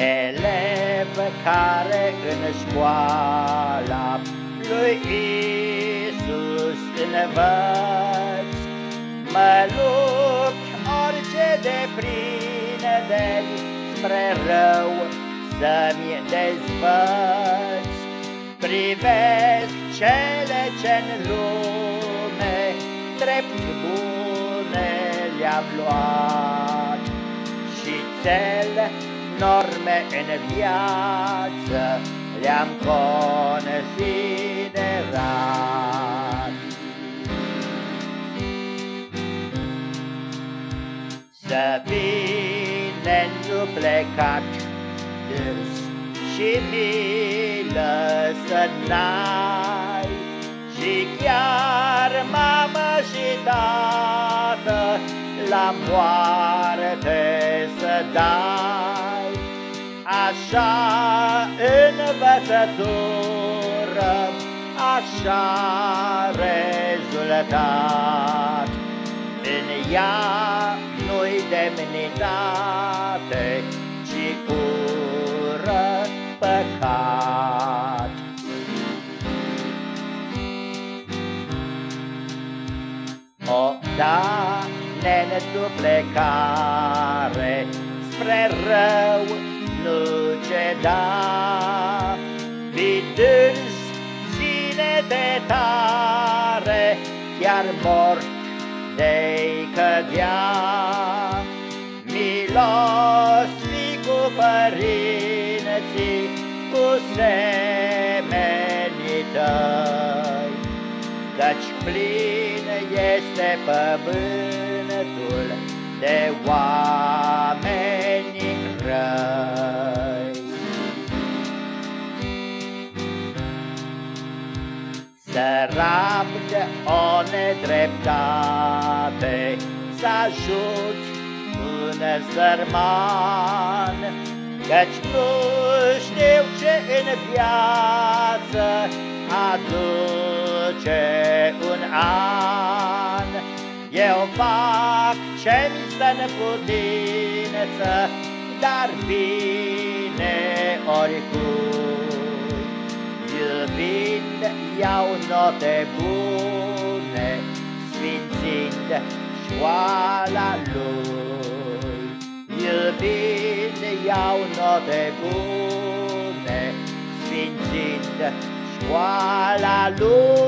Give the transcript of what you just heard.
Elev care în școala lui Isus învăț, Mă lupt orice de prinderi spre rău să-mi dezvăț. Privesc cele ce-n lume drept bune le-am luat și cele norme în viață le-am considerat. Să fii neînduplecat dârs și milă să n-ai Și chiar mamă și tată la moarte să dai Așa învățătură, așa rezultat. În ea nu-i demnitate, ci ură păcat. O, da, neneduplecare spre rău nu ceda. Fi dâns, ține-te tare, chiar mort de-i cădea. Milos fi cu părinții, cu semenii tăi, Căci plin este pământul de oameni Să rabd o nedreptate, Să ajut un sărman, Căci nu știu ce în viață aduce un an. Eu fac ce-mi stă în putință, dar bine oricui. Iubind iau note bune, sfințind școala lui. Iubind iau note bune, sfințind școala lui.